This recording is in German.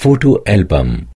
Fotoalbum.